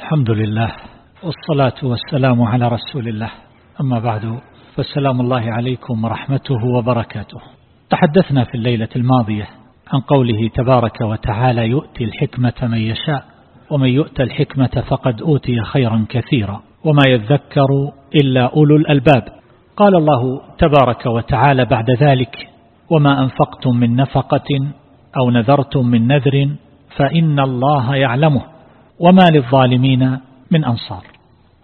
الحمد لله والصلاة والسلام على رسول الله. أما بعد فالسلام الله عليكم ورحمته وبركاته. تحدثنا في الليلة الماضية عن قوله تبارك وتعالى يؤتي الحكمة من يشاء ومن يؤتى الحكمة فقد أوتي خيرا كثيرا وما يذكر إلا أولو الألباب. قال الله تبارك وتعالى بعد ذلك وما أنفقتم من نفقة أو نذرتم من نذر فإن الله يعلمه. وما للظالمين من أنصار.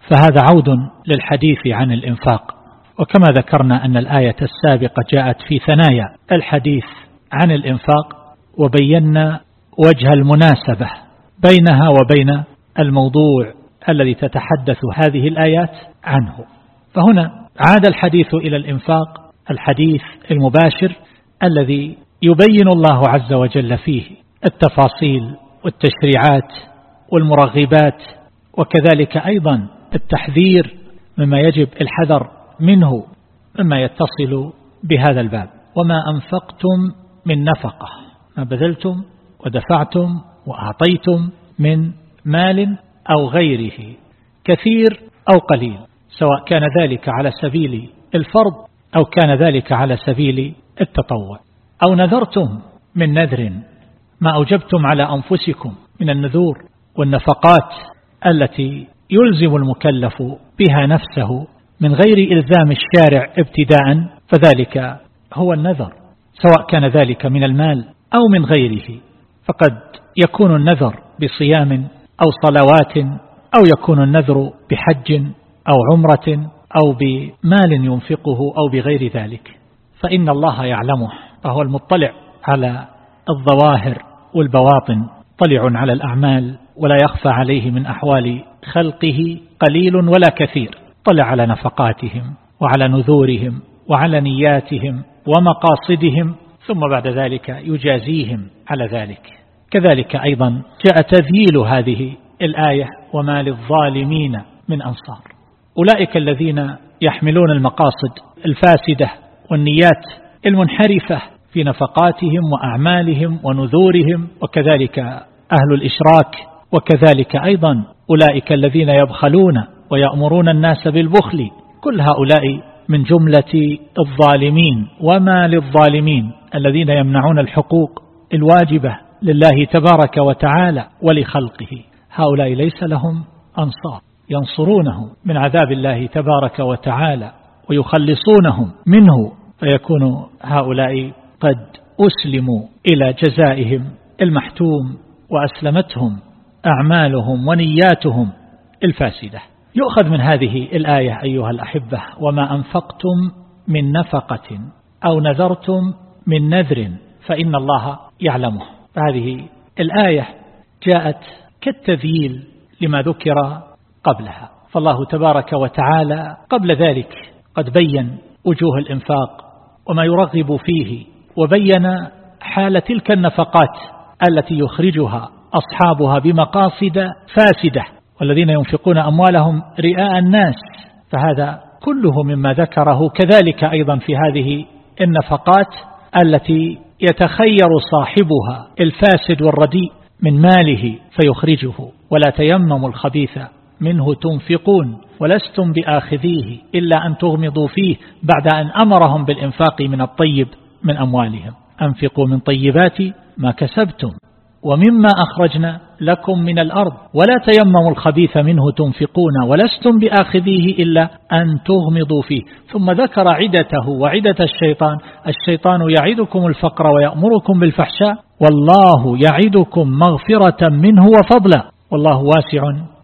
فهذا عود للحديث عن الإنفاق. وكما ذكرنا أن الآية السابقة جاءت في ثنايا. الحديث عن الإنفاق وبينا وجه المناسبة بينها وبين الموضوع الذي تتحدث هذه الآيات عنه. فهنا عاد الحديث إلى الإنفاق الحديث المباشر الذي يبين الله عز وجل فيه التفاصيل والتشريعات والمرغبات وكذلك أيضا التحذير مما يجب الحذر منه مما يتصل بهذا الباب. وما أنفقتم من نفقة ما بذلتم ودفعتم وأعطيتم من مال أو غيره كثير أو قليل سواء كان ذلك على سبيل الفرض أو كان ذلك على سبيل التطوع. أو نذرتم من نذر ما أوجبتم على أنفسكم من النذور والنفقات التي يلزم المكلف بها نفسه من غير إلزام الشارع ابتداء فذلك هو النذر سواء كان ذلك من المال أو من غيره. فقد يكون النذر بصيام أو صلوات أو يكون النذر بحج أو عمرة أو بمال ينفقه أو بغير ذلك. فإن الله يعلمه فهو المطلع على الظواهر والبواطن. طلع على الأعمال ولا يخفى عليه من أحوال خلقه قليل ولا كثير. طلع على نفقاتهم وعلى نذورهم وعلى نياتهم ومقاصدهم ثم بعد ذلك يجازيهم على ذلك. كذلك أيضا جاء تذييل هذه الآية وما للظالمين من أنصار. أولئك الذين يحملون المقاصد الفاسدة والنيات المنحرفة في نفقاتهم وأعمالهم ونذورهم وكذلك أهل الإشراك وكذلك أيضا أولئك الذين يبخلون ويأمرون الناس بالبخل كل هؤلاء من جملة الظالمين وما للظالمين الذين يمنعون الحقوق الواجبة لله تبارك وتعالى ولخلقه. هؤلاء ليس لهم أنصار ينصرونهم من عذاب الله تبارك وتعالى ويخلصونهم منه فيكون هؤلاء قد أسلموا إلى جزائهم المحتوم. وأسلمتهم أعمالهم ونياتهم الفاسدة. يؤخذ من هذه الآية أيها الأحبة وما أنفقتم من نفقة أو نذرتم من نذر فإن الله يعلمه. هذه الآية جاءت كالتذييل لما ذكر قبلها. فالله تبارك وتعالى قبل ذلك قد بين وجوه الإنفاق وما يرغب فيه وبين حال تلك النفقات التي يخرجها أصحابها بمقاصد فاسدة والذين ينفقون أموالهم رئاء الناس. فهذا كله مما ذكره كذلك أيضا في هذه النفقات التي يتخير صاحبها الفاسد والرديء من ماله فيخرجه ولا تيمموا الخبيث منه تنفقون ولستم بآخذيه إلا أن تغمضوا فيه بعد أن أمرهم بالإنفاق من الطيب من أموالهم. أنفقوا من طيبات ما كسبتم ومما أخرجنا لكم من الأرض. ولا تيمموا الخبيث منه تنفقون ولستم بآخذيه إلا أن تغمضوا فيه. ثم ذكر عدته وعدة الشيطان. الشيطان يعدكم الفقر ويأمركم بالفحشاء. والله يعدكم مغفرة منه وفضلا. والله واسع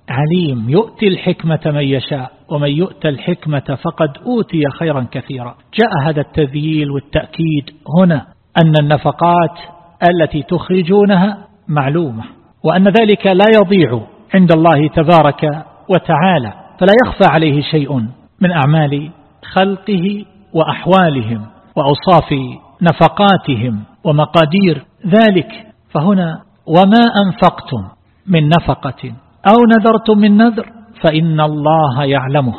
عليم. يؤتي الحكمة من يشاء ومن يؤتى الحكمة فقد أوتي خيرا كثيرا. جاء هذا التذييل والتأكيد هنا أن النفقات التي تخرجونها معلومة وأن ذلك لا يضيع عند الله تبارك وتعالى فلا يخفى عليه شيء من أعمال خلقه وأحوالهم وأوصاف نفقاتهم ومقادير ذلك. فهنا وما أنفقتم من نفقة أو نذرتم من نذر فإن الله يعلمه.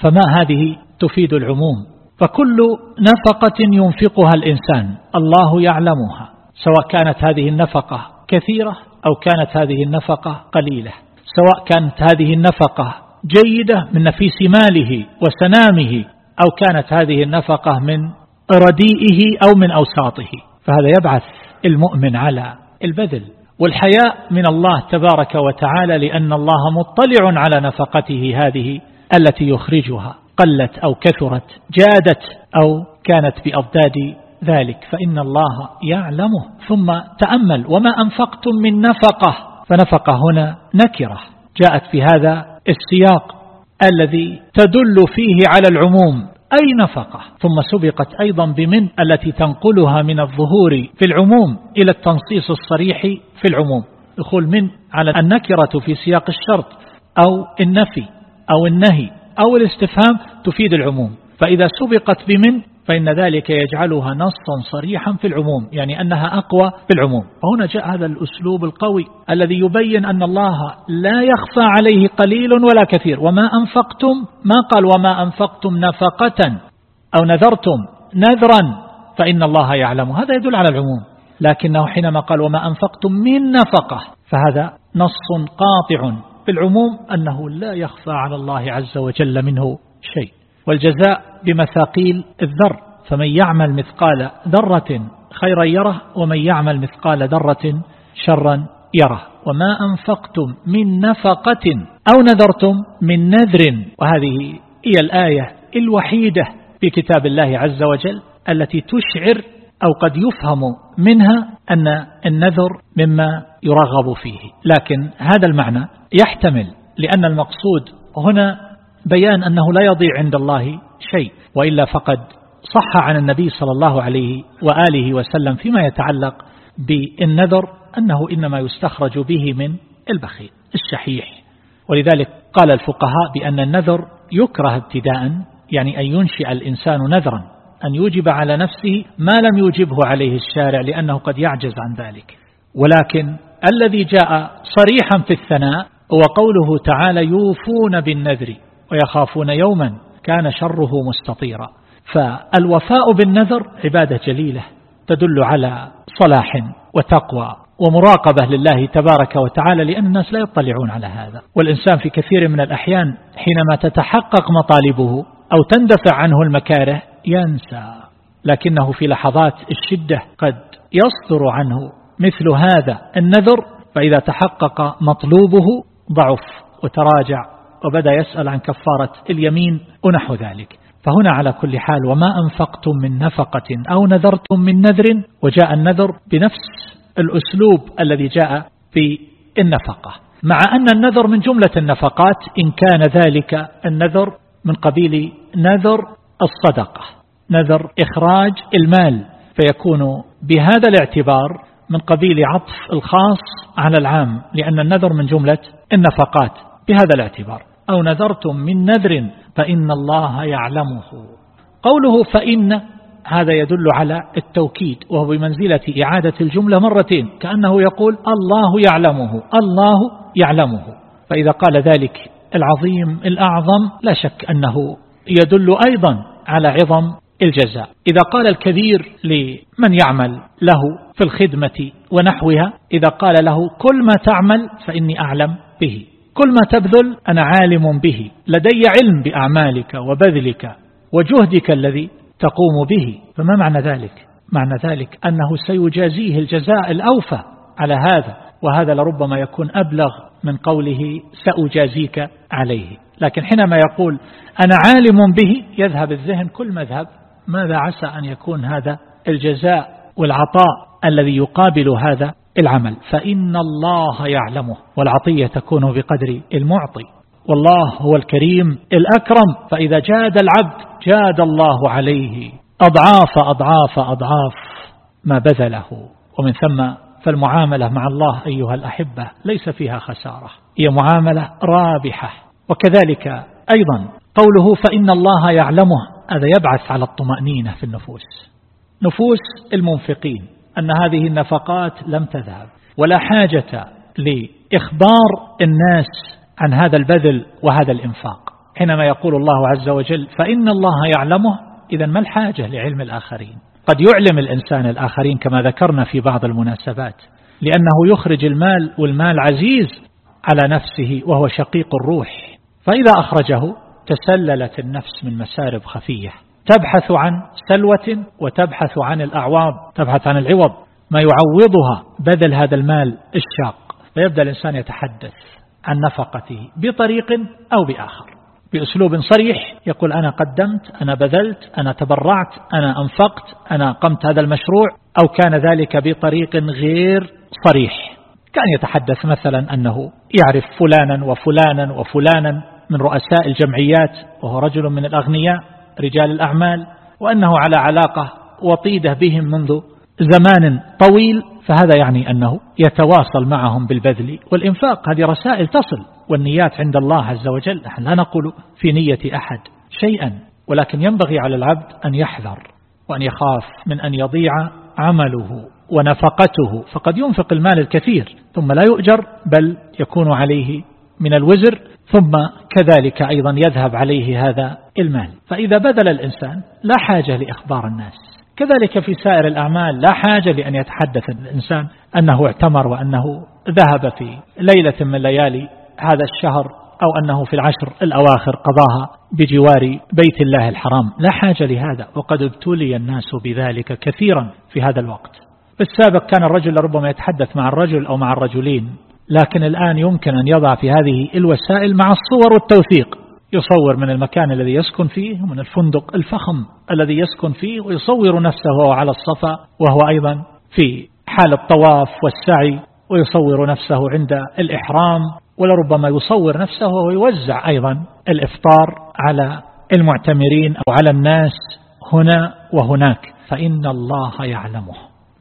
فما هذه تفيد العموم؟ فكل نفقة ينفقها الإنسان الله يعلمها. سواء كانت هذه النفقة كثيرة أو كانت هذه النفقة قليلة. سواء كانت هذه النفقة جيدة من نفيس ماله وسنامه أو كانت هذه النفقة من رديئه أو من أوساطه. فهذا يبعث المؤمن على البذل. والحياء من الله تبارك وتعالى لأن الله مطلع على نفقته هذه التي يخرجها. قلت أو كثرت جادت أو كانت بأضداد ذلك فإن الله يعلمه. ثم تأمل وما أنفقتم من نفقة. فنفقة هنا نكرة. جاءت في هذا السياق الذي تدل فيه على العموم. أي نفقة؟ ثم سبقت أيضا بمن؟ التي تنقلها من الظهور في العموم إلى التنصيص الصريح في العموم. دخول من؟ على النكرة في سياق الشرط. أو النفي أو النهي أو الاستفهام تفيد العموم. فإذا سبقت بمن فإن ذلك يجعلها نصا صريحا في العموم يعني أنها أقوى في العموم. وهنا جاء هذا الأسلوب القوي الذي يبين أن الله لا يخفى عليه قليل ولا كثير. وما أنفقتم؟ ما قال وما أنفقتم نفقة أو نذرتم نذرا فإن الله يعلم. هذا يدل على العموم. لكنه حينما قال وما أنفقتم من نفقة فهذا نص قاطع في العموم أنه لا يخفى على الله عز وجل منه شيء. والجزاء بمثاقيل الذر فمن يعمل مثقال ذرة خيرا يره ومن يعمل مثقال ذرة شرا يره. وما أنفقتم من نفقة أو نذرتم من نذر. وهذه هي الآية الوحيدة في كتاب الله عز وجل التي تشعر أو قد يفهم منها أن النذر مما يرغب فيه. لكن هذا المعنى يحتمل لأن المقصود هنا بيان أنه لا يضيع عند الله شيء وإلا فقد صح عن النبي صلى الله عليه وآله وسلم فيما يتعلق بالنذر أنه إنما يستخرج به من البخيل الشحيح. ولذلك قال الفقهاء بأن النذر يكره ابتداء يعني أن ينشئ الإنسان نذرا أن يوجب على نفسه ما لم يوجبه عليه الشارع لأنه قد يعجز عن ذلك. ولكن الذي جاء صريحا في الثناء هو قوله تعالى يوفون بالنذر ويخافون يوما. كان شره مستطيرا. فالوفاء بالنذر عبادة جليلة تدل على صلاح وتقوى ومراقبة لله تبارك وتعالى لأن الناس لا يطلعون على هذا. والإنسان في كثير من الأحيان حينما تتحقق مطالبه أو تندفع عنه المكاره ينسى لكنه في لحظات الشدة قد يصدر عنه. مثل هذا النذر فإذا تحقق مطلوبه ضعف وتراجع. وبدأ يسأل عن كفارة اليمين ونحو ذلك. فهنا على كل حال وما أنفقتم من نفقة أو نذرتم من نذر وجاء النذر بنفس الأسلوب الذي جاء في النفقة مع أن النذر من جملة النفقات إن كان ذلك النذر من قبيل نذر الصدقة نذر إخراج المال. فيكون بهذا الاعتبار من قبيل عطف الخاص على العام لأن النذر من جملة النفقات. بهذا الاعتبار. أو نذرتم من نذر فإن الله يعلمه. قوله فإن هذا يدل على التوكيد وهو بمنزلة إعادة الجملة مرتين كأنه يقول الله يعلمه الله يعلمه. فإذا قال ذلك العظيم الأعظم لا شك أنه يدل أيضا على عظم الجزاء. إذا قال الكبير لمن يعمل له في الخدمة ونحوها إذا قال له كل ما تعمل فإني أعلم به. كل ما تبذل أنا عالم به لدي علم بأعمالك وبذلك وجهدك الذي تقوم به. فما معنى ذلك؟ معنى ذلك أنه سيجازيه الجزاء الأوفى على هذا وهذا لربما يكون أبلغ من قوله سأجازيك عليه. لكن حينما يقول أنا عالم به يذهب الذهن كل مذهب ماذا عسى أن يكون هذا الجزاء والعطاء الذي يقابل هذا العمل فإن الله يعلمه والعطية تكون بقدر المعطي. والله هو الكريم الأكرم فإذا جاد العبد جاد الله عليه. أضعاف أضعاف أضعاف ما بذله. ومن ثم فالمعاملة مع الله أيها الأحبة ليس فيها خسارة. هي معاملة رابحة. وكذلك أيضا قوله فإن الله يعلمه هذا يبعث على الطمأنينة في النفوس. نفوس المنفقين. أن هذه النفقات لم تذهب. ولا حاجة لإخبار الناس عن هذا البذل وهذا الإنفاق. حينما يقول الله عز وجل فإن الله يعلمه إذا ما الحاجة لعلم الآخرين؟ قد يعلم الإنسان الآخرين كما ذكرنا في بعض المناسبات لأنه يخرج المال والمال عزيز على نفسه وهو شقيق الروح. فإذا أخرجه تسللت النفس من مسارب خفية. تبحث عن سلوة وتبحث عن الأعواض تبحث عن العوض. ما يعوضها بذل هذا المال الشاق. فيبدأ الإنسان يتحدث عن نفقته بطريق أو بآخر. بأسلوب صريح يقول أنا قدمت أنا بذلت أنا تبرعت أنا أنفقت أنا قمت هذا المشروع أو كان ذلك بطريق غير صريح. كان يتحدث مثلا أنه يعرف فلانا وفلانا وفلانا من رؤساء الجمعيات وهو رجل من الأغنياء. رجال الأعمال وأنه على علاقة وطيدة بهم منذ زمان طويل فهذا يعني أنه يتواصل معهم بالبذل والإنفاق. هذه رسائل تصل والنيات عند الله عز وجل. نحن لا نقول في نية أحد شيئا ولكن ينبغي على العبد أن يحذر وأن يخاف من أن يضيع عمله ونفقته. فقد ينفق المال الكثير ثم لا يؤجر بل يكون عليه من الوزر. ثم كذلك أيضا يذهب عليه هذا المال. فإذا بذل الإنسان لا حاجة لإخبار الناس. كذلك في سائر الأعمال لا حاجة لأن يتحدث الإنسان أنه اعتمر وأنه ذهب في ليلة من ليالي هذا الشهر أو أنه في العشر الأواخر قضاها بجوار بيت الله الحرام. لا حاجة لهذا. وقد ابتلي الناس بذلك كثيرا في هذا الوقت. بالسابق كان الرجل ربما يتحدث مع الرجل أو مع الرجلين. لكن الآن يمكن أن يضع في هذه الوسائل مع الصور والتوثيق. يصور من المكان الذي يسكن فيه ومن الفندق الفخم الذي يسكن فيه ويصور نفسه وهو على الصفا وهو أيضا في حال الطواف والسعي ويصور نفسه عند الإحرام ولربما يصور نفسه ويوزع أيضا الإفطار على المعتمرين أو على الناس هنا وهناك. فإن الله يعلمه.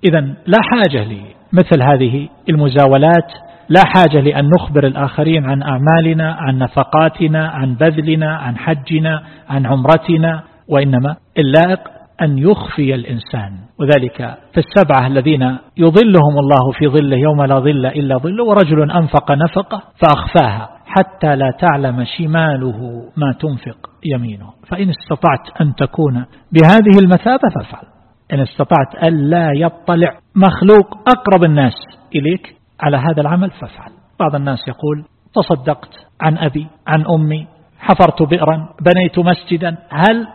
إذا لا حاجة لمثل هذه المزاولات. لا حاجة لأن نخبر الآخرين عن أعمالنا عن نفقاتنا عن بذلنا عن حجنا عن عمرتنا وإنما اللائق أن يخفي الإنسان. وذلك في السبعة الذين يظلهم الله في ظله يوم لا ظل إلا ظله ورجل أنفق نفقة فأخفاها حتى لا تعلم شماله ما تنفق يمينه. فإن استطعت أن تكون بهذه المثابة فافعل. إن استطعت ألا يطلع مخلوق أقرب الناس إليك على هذا العمل فافعل. بعض الناس يقول تصدقت عن أبي عن أمي حفرت بئرا بنيت مسجدا هل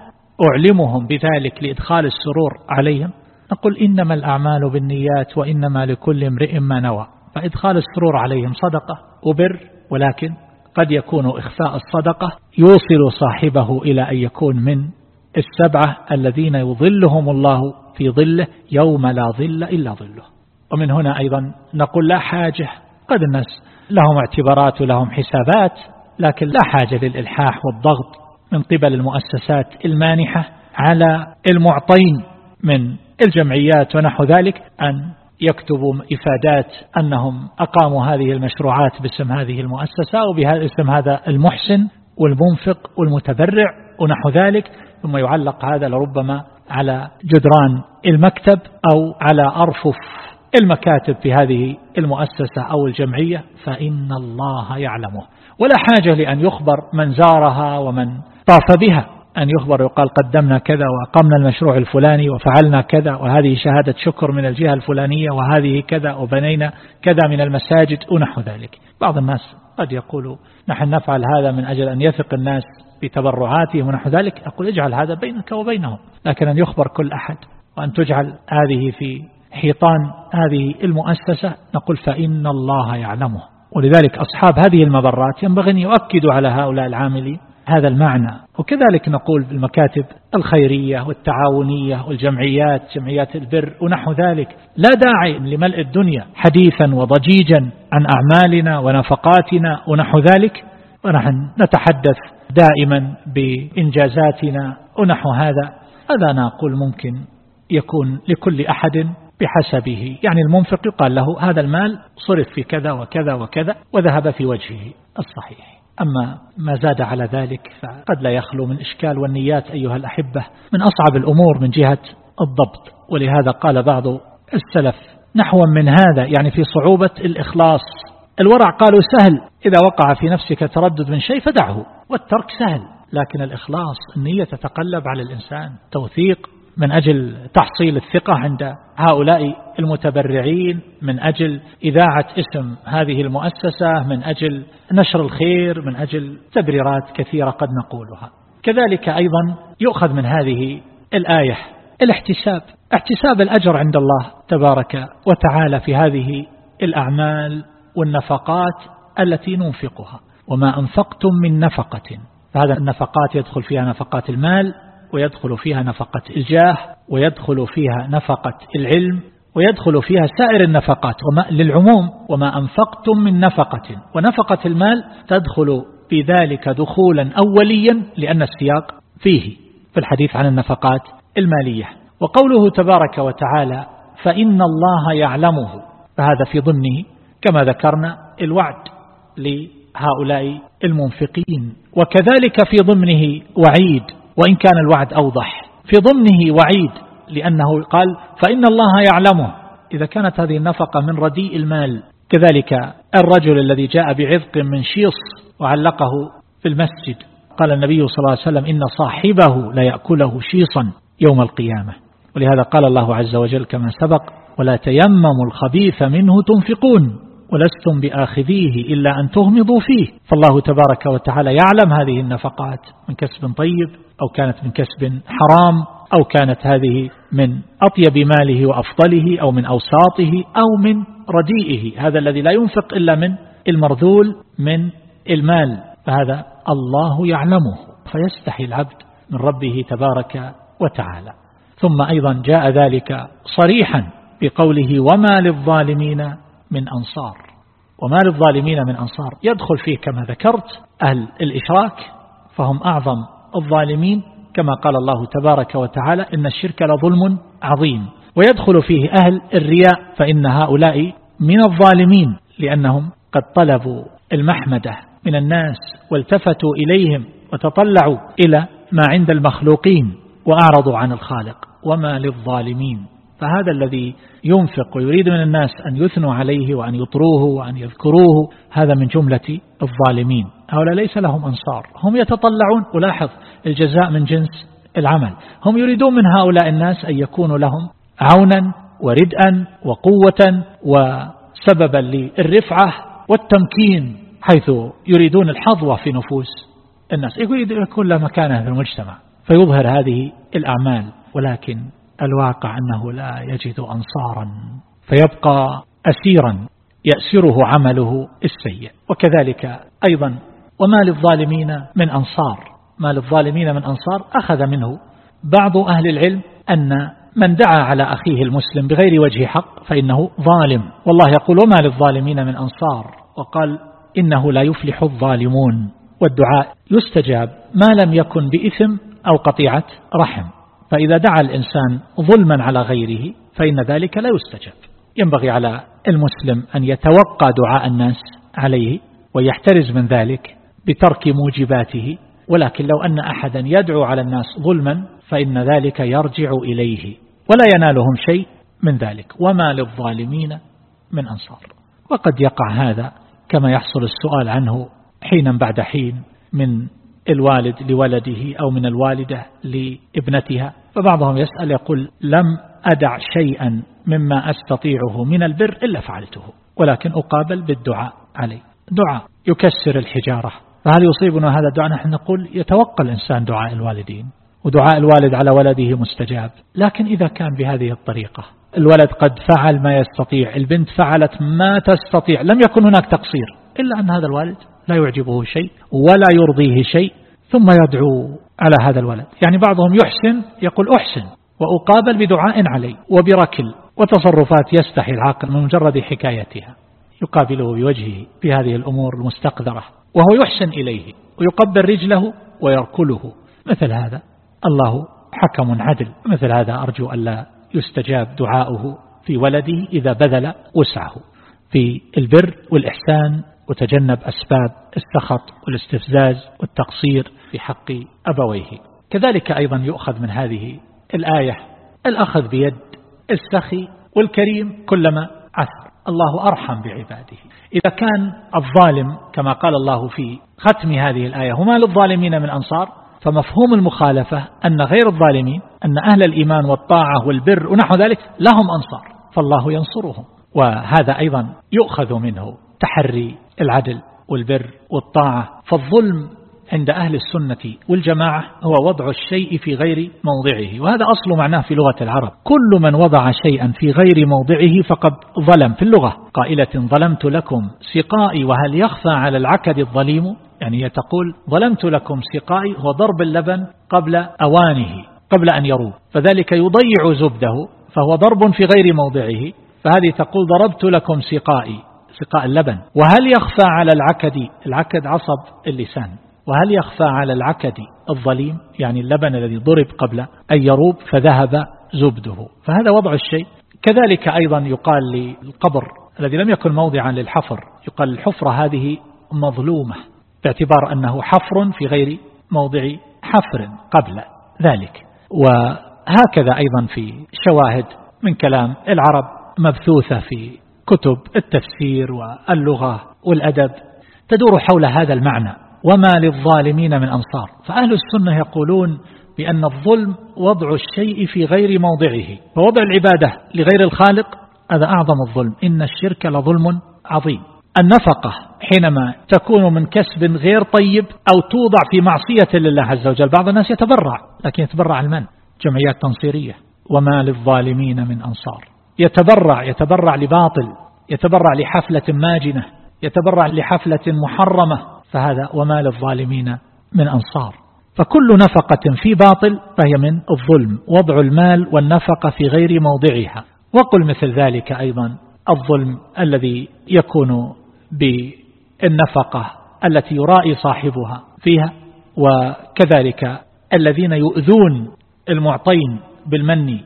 أعلمهم بذلك لإدخال السرور عليهم؟ نقول إنما الأعمال بالنيات وإنما لكل امرئ ما نوى. فإدخال السرور عليهم صدقة وبر ولكن قد يكون إخفاء الصدقة يوصل صاحبه إلى أن يكون من السبعة الذين يظلهم الله في ظله يوم لا ظل إلا ظله. ومن هنا أيضا نقول لا حاجة قد الناس لهم اعتبارات ولهم حسابات لكن لا حاجة للإلحاح والضغط من قبل المؤسسات المانحة على المعطين من الجمعيات ونحو ذلك أن يكتبوا إفادات أنهم أقاموا هذه المشروعات باسم هذه المؤسسة أو باسم هذا المحسن والمنفق والمتبرع ونحو ذلك ثم يعلق هذا لربما على جدران المكتب أو على أرفف المكاتب في هذه المؤسسة أو الجمعية فإن الله يعلمه. ولا حاجة لأن يخبر من زارها ومن طاف بها. أن يخبر وقال قدمنا كذا وأقمنا المشروع الفلاني وفعلنا كذا وهذه شهادة شكر من الجهة الفلانية وهذه كذا وبنينا كذا من المساجد ونحو ذلك. بعض الناس قد يقول نحن نفعل هذا من أجل أن يثق الناس بتبرعاتهم ونحو ذلك. أقول اجعل هذا بينك وبينهم. لكن أن يخبر كل أحد وأن تجعل هذه في حيطان هذه المؤسسة نقول فإن الله يعلمه. ولذلك أصحاب هذه المبرات ينبغي أن يؤكدوا على هؤلاء العاملين هذا المعنى. وكذلك نقول بالمكاتب الخيرية والتعاونية والجمعيات جمعيات البر ونحو ذلك لا داعي لملء الدنيا حديثا وضجيجا عن أعمالنا ونفقاتنا ونحو ذلك. ونحن نتحدث دائما بإنجازاتنا ونحو هذا. هذا نقول ممكن يكون لكل أحد بحسبه. يعني المنفق يقال له هذا المال صرف في كذا وكذا وكذا وذهب في وجهه الصحيح. أما ما زاد على ذلك فقد لا يخلو من إشكال والنيات أيها الأحبة من أصعب الأمور من جهة الضبط. ولهذا قال بعض السلف نحو من هذا يعني في صعوبة الإخلاص. الورع قالوا سهل إذا وقع في نفسك تردد من شيء فدعه والترك سهل. لكن الإخلاص النية تتقلب على الإنسان. توثيق من أجل تحصيل الثقة عند هؤلاء المتبرعين من أجل إذاعة اسم هذه المؤسسة من أجل نشر الخير من أجل تبريرات كثيرة قد نقولها. كذلك أيضا يؤخذ من هذه الآية الاحتساب. احتساب الأجر عند الله تبارك وتعالى في هذه الأعمال والنفقات التي ننفقها. وما أنفقتم من نفقة. فهذا النفقات يدخل فيها نفقات المال ويدخل فيها نفقة الجاه ويدخل فيها نفقة العلم ويدخل فيها سائر النفقات وما للعموم وما أنفقتم من نفقة ونفقة المال تدخل في ذلك دخولا أوليا لأن السياق فيه في الحديث عن النفقات المالية. وقوله تبارك وتعالى فإن الله يعلمه فهذا في ضمنه كما ذكرنا الوعد لهؤلاء المنفقين. وكذلك في ضمنه وعيد. وإن كان الوعد أوضح. في ضمنه وعيد لأنه قال فإن الله يعلمه. إذا كانت هذه النفقة من رديء المال. كذلك الرجل الذي جاء بعذق من شيص وعلقه في المسجد. قال النبي صلى الله عليه وسلم إن صاحبه لا يأكله شيصا يوم القيامة. ولهذا قال الله عز وجل كما سبق ولا تيمموا الخبيث منه تنفقون. ولستم بآخذيه إلا أن تغمضوا فيه. فالله تبارك وتعالى يعلم هذه النفقات. من كسب طيب أو كانت من كسب حرام أو كانت هذه من أطيب ماله وأفضله أو من أوساطه أو من رديئه هذا الذي لا ينفق إلا من المرذول من المال. فهذا الله يعلمه. فيستحي العبد من ربه تبارك وتعالى. ثم أيضا جاء ذلك صريحا بقوله وما للظالمين من أنصار. وما للظالمين من أنصار. يدخل فيه كما ذكرت أهل الإشراك فهم أعظم الظالمين. كما قال الله تبارك وتعالى إن الشرك لظلم عظيم. ويدخل فيه أهل الرياء فإن هؤلاء من الظالمين لأنهم قد طلبوا المحمدة من الناس والتفتوا إليهم وتطلعوا إلى ما عند المخلوقين وأعرضوا عن الخالق. وما للظالمين. فهذا الذي ينفق ويريد من الناس أن يثنوا عليه وأن يطروه وأن يذكروه هذا من جملة الظالمين. هؤلاء ليس لهم أنصار. هم يتطلعون ولاحظ الجزاء من جنس العمل. هم يريدون من هؤلاء الناس أن يكونوا لهم عونا وردءا وقوة وسببا للرفعة والتمكين حيث يريدون الحظوة في نفوس الناس. يريد يكون له مكانه في المجتمع فيظهر هذه الأعمال. ولكن الواقع أنه لا يجد أنصارا فيبقى أسيرا يأسره عمله السيء. وكذلك أيضا وما للظالمين من أنصار. ما للظالمين من أنصار أخذ منه بعض أهل العلم أن من دعا على أخيه المسلم بغير وجه حق فإنه ظالم. والله يقول وما للظالمين من أنصار؟ وقال إنه لا يفلح الظالمون. والدعاء يستجاب ما لم يكن بإثم أو قطيعة رحم. فإذا دعا الإنسان ظلما على غيره فإن ذلك لا يستجاب. ينبغي على المسلم أن يتوقى دعاء الناس عليه ويحترز من ذلك بترك موجباته. ولكن لو أن أحدا يدعو على الناس ظلما فإن ذلك يرجع إليه ولا ينالهم شيء من ذلك. وما للظالمين من أنصار. وقد يقع هذا كما يحصل السؤال عنه حينا بعد حين من الوالد لولده أو من الوالدة لابنتها. فبعضهم يسأل يقول لم أدع شيئا مما أستطيعه من البر إلا فعلته ولكن أقابل بالدعاء عليه دعاء يكسر الحجارة. فهل يصيبنا هذا الدعاء؟ نحن نقول يتوقع الإنسان دعاء الوالدين ودعاء الوالد على ولده مستجاب. لكن إذا كان بهذه الطريقة الولد قد فعل ما يستطيع البنت فعلت ما تستطيع لم يكن هناك تقصير إلا أن هذا الوالد لا يعجبه شيء ولا يرضيه شيء ثم يدعو على هذا الولد. يعني بعضهم يحسن يقول أحسن وأقابل بدعاء علي وبركل وتصرفات يستحي العقل من مجرد حكايتها. يقابله بوجهه في هذه الأمور المستقذرة وهو يحسن إليه ويقبل رجله ويركله. مثل هذا. الله حكم عدل. مثل هذا أرجو ألا يستجاب دعاؤه في ولده إذا بذل وسعه في البر والإحسان وتجنب أسباب السخط والاستفزاز والتقصير في حق أبويه. كذلك أيضا يؤخذ من هذه الآية الأخذ بيد السخي والكريم كلما عثر. الله أرحم بعباده. إذا كان الظالم كما قال الله في ختم هذه الآية هما للظالمين من أنصار. فمفهوم المخالفة أن غير الظالمين أن أهل الإيمان والطاعة والبر ونحو ذلك لهم أنصار فالله ينصرهم. وهذا أيضا يؤخذ منه. تحري العدل والبر والطاعة فالظلم عند أهل السنة والجماعة هو وضع الشيء في غير موضعه وهذا أصل معناه في لغة العرب. كل من وضع شيئا في غير موضعه فقد ظلم في اللغة. قائلة ظلمت لكم سقائي وهل يخفى على العكد الظليم؟ يعني هي تقول ظلمت لكم سقائي هو ضرب اللبن قبل أوانه قبل أن يروب فذلك يضيع زبده فهو ضرب في غير موضعه. فهذه تقول ضربت لكم سقائي سقاء اللبن. وهل يخفى على العكد؟ العكد عصب اللسان. وهل يخفى على العكد الظليم؟ يعني اللبن الذي ضرب قبل أن يروب فذهب زبده. فهذا وضع الشيء. كذلك أيضا يقال للقبر الذي لم يكن موضعا للحفر يقال الحفرة هذه مظلومة باعتبار أنه حفر في غير موضع حفر قبل ذلك. وهكذا أيضا في شواهد من كلام العرب مبثوثة في كتب التفسير واللغة والأدب تدور حول هذا المعنى وما للظالمين من أنصار. فأهل السنة يقولون بأن الظلم وضع الشيء في غير موضعه فوضع العبادة لغير الخالق هذا أعظم الظلم. إن الشرك لظلم عظيم. النفقة حينما تكون من كسب غير طيب أو توضع في معصية لله عز وجل بعض الناس يتبرع لكن يتبرع المن جمعيات تنصيرية. وما للظالمين من أنصار. يتبرع يتبرع لباطل يتبرع لحفلة ماجنة يتبرع لحفلة محرمة فهذا وما للظالمين من أنصار. فكل نفقة في باطل فهي من الظلم وضع المال والنفقة في غير موضعها. وقل مثل ذلك أيضا الظلم الذي يكون بالنفقة التي يرائي صاحبها فيها وكذلك الذين يؤذون المعطين بالمن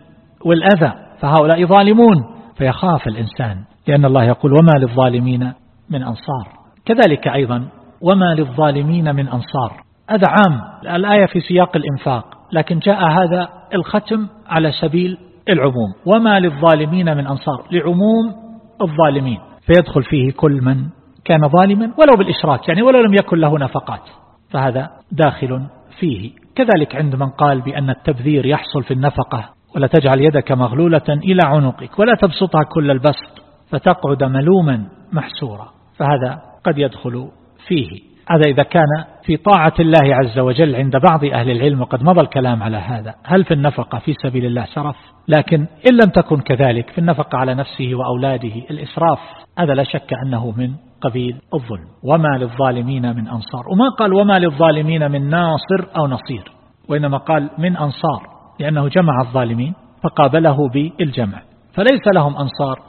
والأذى. فهؤلاء ظالمون فيخاف الإنسان لأن الله يقول وما للظالمين من أنصار. كذلك أيضا وما للظالمين من أنصار. هذا عام الآية في سياق الإنفاق لكن جاء هذا الختم على سبيل العموم وما للظالمين من أنصار. لعموم الظالمين. فيدخل فيه كل من كان ظالما ولو بالإشراك يعني ولو لم يكن له نفقات. فهذا داخل فيه. كذلك عند من قال بأن التبذير يحصل في النفقة ولا تجعل يدك مغلولة إلى عنقك ولا تبسطها كل البسط فتقعد ملوما محسورا فهذا قد يدخل فيه. هذا إذا كان في طاعة الله عز وجل عند بعض أهل العلم وقد مضى الكلام على هذا. هل في النفقة في سبيل الله سرف لكن إن لم تكن كذلك في النفقة على نفسه وأولاده الإسراف هذا لا شك أنه من قبيل الظلم. وما للظالمين من أنصار. وما قال وما للظالمين من ناصر أو نصير وإنما قال من أنصار. لأنه جمع الظالمين فقابله بالجمع. فليس لهم أنصار.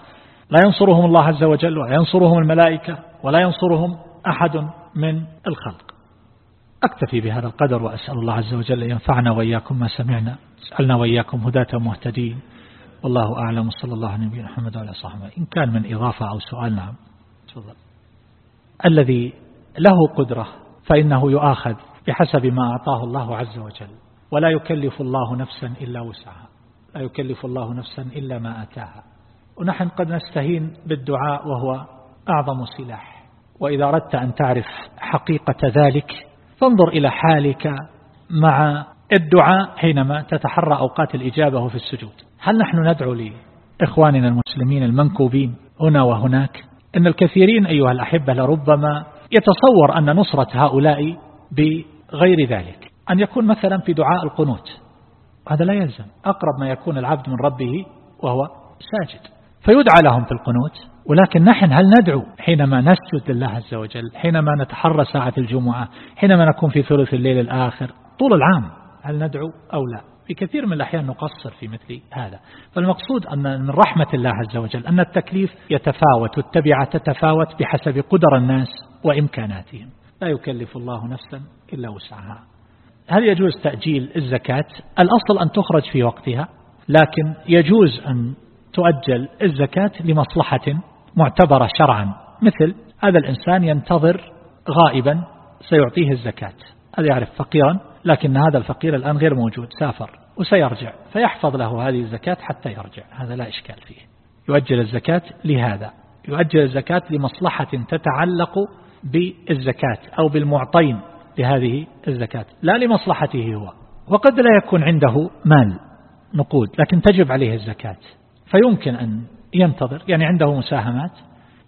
لا ينصرهم الله عز وجل ولا ينصرهم الملائكة ولا ينصرهم أحد من الخلق. أكتفي بهذا القدر وأسأل الله عز وجل أن ينفعنا وإياكم ما سمعنا. اسألنا وإياكم هداة مهتدين والله أعلم. صلى الله عليه نبينا محمد وعلى صحبه إن كان من إضافة أو سؤال نعم. تفضل. الذي له قدرة فإنه يؤاخذ بحسب ما أعطاه الله عز وجل. ولا يكلف الله نفسا إلا وسعها. لا يكلف الله نفسا إلا ما أتاها. ونحن قد نستهين بالدعاء وهو أعظم سلاح. وإذا أردت أن تعرف حقيقة ذلك فانظر إلى حالك مع الدعاء حينما تتحرى أوقات الإجابة في السجود. هل نحن ندعو لإخواننا المسلمين المنكوبين هنا وهناك؟ إن الكثيرين أيها الأحبة لربما يتصور أن نصرة هؤلاء بغير ذلك. أن يكون مثلا في دعاء القنوت. هذا لا يلزم. أقرب ما يكون العبد من ربه وهو ساجد. فيدعى لهم في القنوت. ولكن نحن هل ندعو حينما نسجد لله عز وجل حينما نتحرى ساعة الجمعة حينما نكون في ثلث الليل الآخر طول العام هل ندعو أو لا؟ في كثير من الأحيان نقصر في مثل هذا. فالمقصود أن من رحمة الله عز وجل أن التكليف يتفاوت والتبعة تتفاوت بحسب قدر الناس وإمكاناتهم. لا يكلف الله نفسا إلا وسعها. هل يجوز تأجيل الزكاة؟ الأصل أن تخرج في وقتها لكن يجوز أن تؤجل الزكاة لمصلحة معتبرة شرعا. مثل هذا الإنسان ينتظر غائبا سيعطيه الزكاة. هذا يعرف فقيرا؟ لكن هذا الفقير الآن غير موجود سافر وسيرجع فيحفظ له هذه الزكاة حتى يرجع. هذا لا إشكال فيه. يؤجل الزكاة لهذا. يؤجل الزكاة لمصلحة تتعلق بالزكاة أو بالمعطين. بهذه الزكاة لا لمصلحته هو. وقد لا يكون عنده مال نقود لكن تجب عليه الزكاة. فيمكن أن ينتظر يعني عنده مساهمات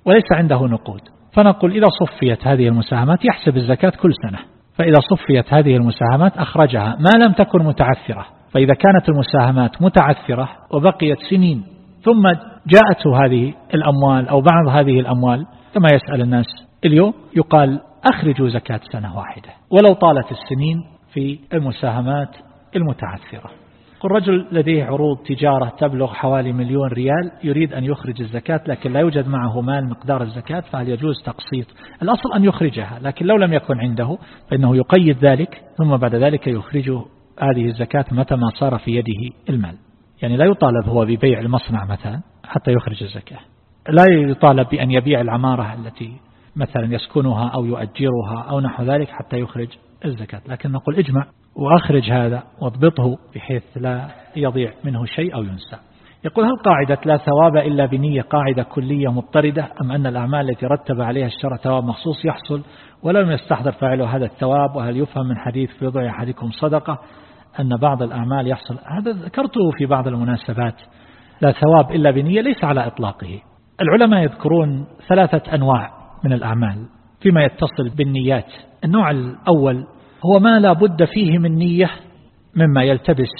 وليس عنده نقود. فنقول إذا صفيت هذه المساهمات يحسب الزكاة كل سنة. فإذا صفيت هذه المساهمات أخرجها ما لم تكن متعثرة. فإذا كانت المساهمات متعثرة وبقيت سنين ثم جاءته هذه الأموال أو بعض هذه الأموال كما يسأل الناس اليوم يقال أخرجوا زكاة سنة واحدة ولو طالت السنين في المساهمات المتعثرة. قل رجل لديه عروض تجارة تبلغ حوالي مليون ريال يريد أن يخرج الزكاة لكن لا يوجد معه مال مقدار الزكاة فهل يجوز تقسيط؟ الأصل أن يخرجها لكن لو لم يكن عنده فإنه يقيد ذلك ثم بعد ذلك يخرج هذه الزكاة متى ما صار في يده المال. يعني لا يطالب هو ببيع المصنع مثلا حتى يخرج الزكاة. لا يطالب بأن يبيع العمارة التي مثلا يسكنها أو يؤجرها أو نحو ذلك حتى يخرج الزكاة. لكن نقول اجمع وأخرج هذا واضبطه بحيث لا يضيع منه شيء أو ينسى. يقول هل قاعدة لا ثواب إلا بنية قاعدة كلية مضطردة أم أن الأعمال التي رتب عليها الشرع ثواب مخصوص يحصل ولم يستحضر فاعله هذا الثواب وهل يفهم من حديث في وضع أحدكم صدقة أن بعض الأعمال يحصل؟ هذا ذكرته في بعض المناسبات. لا ثواب إلا بنية ليس على إطلاقه. العلماء يذكرون ثلاثة أنواع من الأعمال فيما يتصل بالنيات. النوع الأول هو ما لا بد فيه من نية مما يلتبس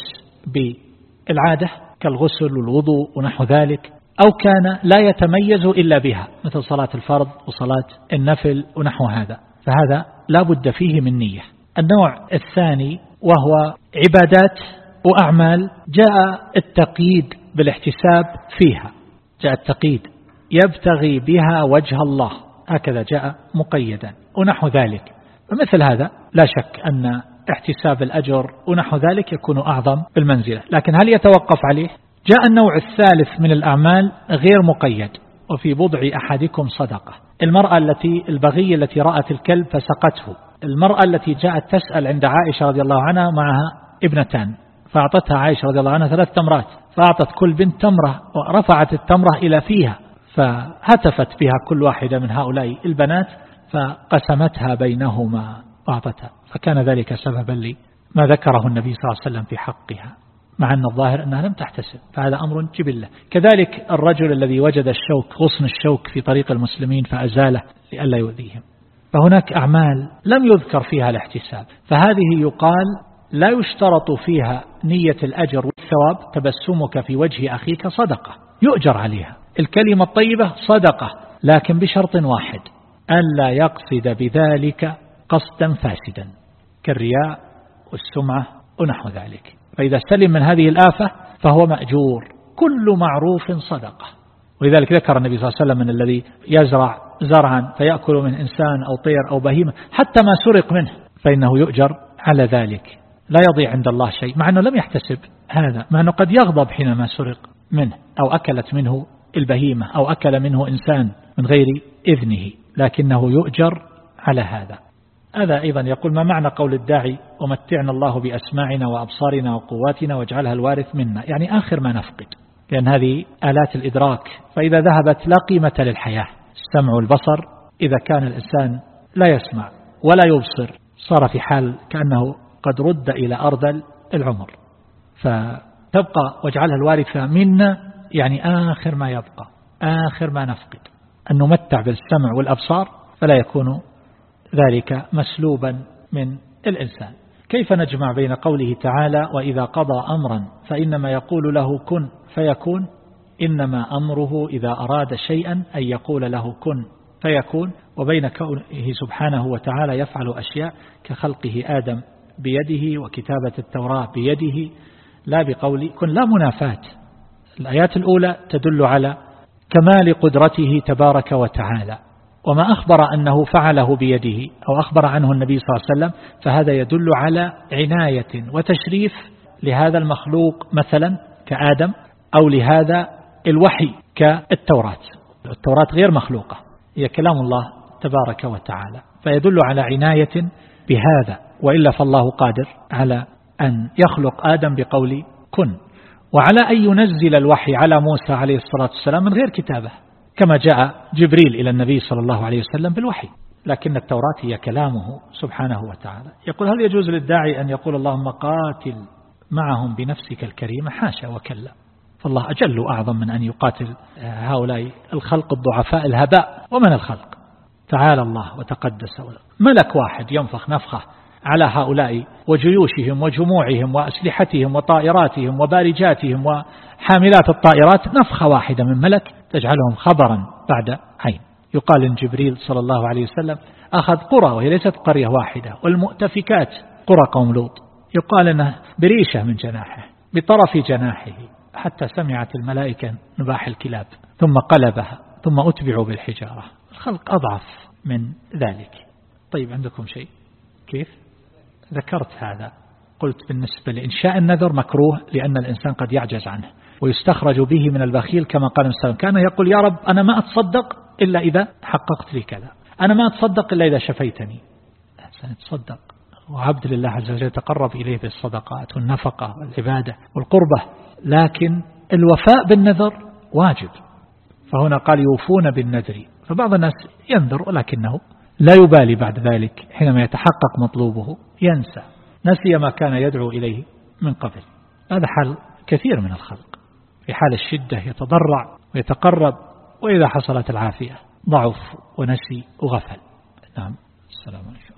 بالعادة كالغسل والوضوء ونحو ذلك أو كان لا يتميز إلا بها مثل صلاة الفرض وصلاة النفل ونحو هذا. فهذا لا بد فيه من نية. النوع الثاني وهو عبادات وأعمال جاء التقييد بالاحتساب فيها. جاء التقييد. يبتغي بها وجه الله. هكذا جاء مقيدا ونحو ذلك. فمثل هذا لا شك أن احتساب الأجر ونحو ذلك يكون أعظم بالمنزلة. لكن هل يتوقف عليه؟ جاء النوع الثالث من الأعمال غير مقيد وفي بضع أحدكم صدقة. المرأة التي البغية التي رأت الكلب فسقته. المرأة التي جاءت تسأل عند عائشة رضي الله عنها معها ابنتان. فأعطتها عائشة رضي الله عنها ثلاث تمرات. فأعطت كل بنت تمرة ورفعت التمرة إلى فيها. فهتفت بها كل واحدة من هؤلاء البنات فقسمتها بينهما وأعطتها فكان ذلك سببا لما ذكره النبي صلى الله عليه وسلم في حقها مع أن الظاهر أنها لم تحتسب فهذا أمر جبلة. كذلك الرجل الذي وجد الشوك غصن الشوك في طريق المسلمين فأزاله لئلا يؤذيهم. فهناك أعمال لم يذكر فيها الاحتساب فهذه يقال لا يشترط فيها نية الأجر والثواب تبسمك في وجه أخيك صدقة يؤجر عليها. الكلمة الطيبة صدقة لكن بشرط واحد ألا يقصد بذلك قصدا فاسدا كالرياء والسمعة ونحو ذلك. فإذا سلم من هذه الآفة فهو مأجور كل معروف صدقة. ولذلك ذكر النبي صلى الله عليه وسلم من الذي يزرع زرعا فيأكل من إنسان أو طير أو بهيمة حتى ما سرق منه فإنه يؤجر على ذلك. لا يضيع عند الله شيء مع أنه لم يحتسب هذا مع أنه قد يغضب حينما سرق منه أو أكلت منه البهيمة أو أكل منه إنسان من غير إذنه لكنه يؤجر على هذا. هذا أيضا يقول ما معنى قول الداعي ومتعنا الله بأسماعنا وأبصارنا وقواتنا واجعلها الوارث منا يعني آخر ما نفقد لأن هذه آلات الإدراك. فإذا ذهبت لا قيمة للحياة. السمع والبصر إذا كان الإنسان لا يسمع ولا يبصر صار في حال كأنه قد رد إلى أرض العمر. فتبقى واجعلها الوارثة منا يعني آخر ما يبقى آخر ما نفقد. أن نمتع بالسمع والأبصار فلا يكون ذلك مسلوبا من الإنسان. كيف نجمع بين قوله تعالى وإذا قضى أمرا فإنما يقول له كن فيكون؟ إنما أمره إذا أراد شيئا أن يقول له كن فيكون. وبين كونه سبحانه وتعالى يفعل أشياء كخلقه آدم بيده وكتابة التوراة بيده لا بقول كن لا منافات الآيات الأولى تدل على كمال قدرته تبارك وتعالى وما أخبر أنه فعله بيده أو أخبر عنه النبي صلى الله عليه وسلم فهذا يدل على عناية وتشريف لهذا المخلوق مثلا كآدم أو لهذا الوحي كالتوراة. التوراة غير مخلوقة هي كلام الله تبارك وتعالى فيدل على عناية بهذا وإلا فالله قادر على أن يخلق آدم بقول كن. وعلى أن ينزل الوحي على موسى عليه الصلاة والسلام من غير كتابة كما جاء جبريل إلى النبي صلى الله عليه وسلم بالوحي لكن التوراة هي كلامه سبحانه وتعالى. يقول هل يجوز للداعي أن يقول اللهم قاتل معهم بنفسك الكريمة حاشا وكلا. فالله أجل وأعظم من أن يقاتل هؤلاء الخلق الضعفاء الهباء ومن الخلق. تعالى الله وتقدس ملك واحد ينفخ نفخة على هؤلاء وجيوشهم وجموعهم وأسلحتهم وطائراتهم وبارجاتهم وحاملات الطائرات نفخة واحدة من ملك تجعلهم خبرا بعد عين. يقال إن جبريل صلى الله عليه وسلم أخذ قرى وهي ليست قرية واحدة والمؤتفكات قرى قوم لوط. يقال أنه بريشة من جناحه بطرف جناحه حتى سمعت الملائكة نباح الكلاب ثم قلبها ثم أتبعوا بالحجارة. الخلق أضعف من ذلك. طيب عندكم شيء؟ كيف؟ ذكرت هذا. قلت بالنسبة لإنشاء النذر مكروه لأن الإنسان قد يعجز عنه. ويستخرج به من البخيل كما قال الإنسان كان يقول يا رب أنا ما أتصدق إلا إذا حققت لي كذا. أنا ما أتصدق إلا إذا شفيتني. الإنسان يتصدق. وعبد لله عز وجل يتقرب إليه بالصدقات والنفقة والعبادة والقربة. لكن الوفاء بالنذر واجب. فهنا قال يوفون بالنذر. فبعض الناس ينذر ولكنه لا يبالي بعد ذلك حينما يتحقق مطلوبه. ينسى نسي ما كان يدعو إليه من قبل. هذا حال كثير من الخلق. في حال الشدة يتضرع ويتقرب وإذا حصلت العافية ضعف ونسي وغفل نعم السلام عليكم.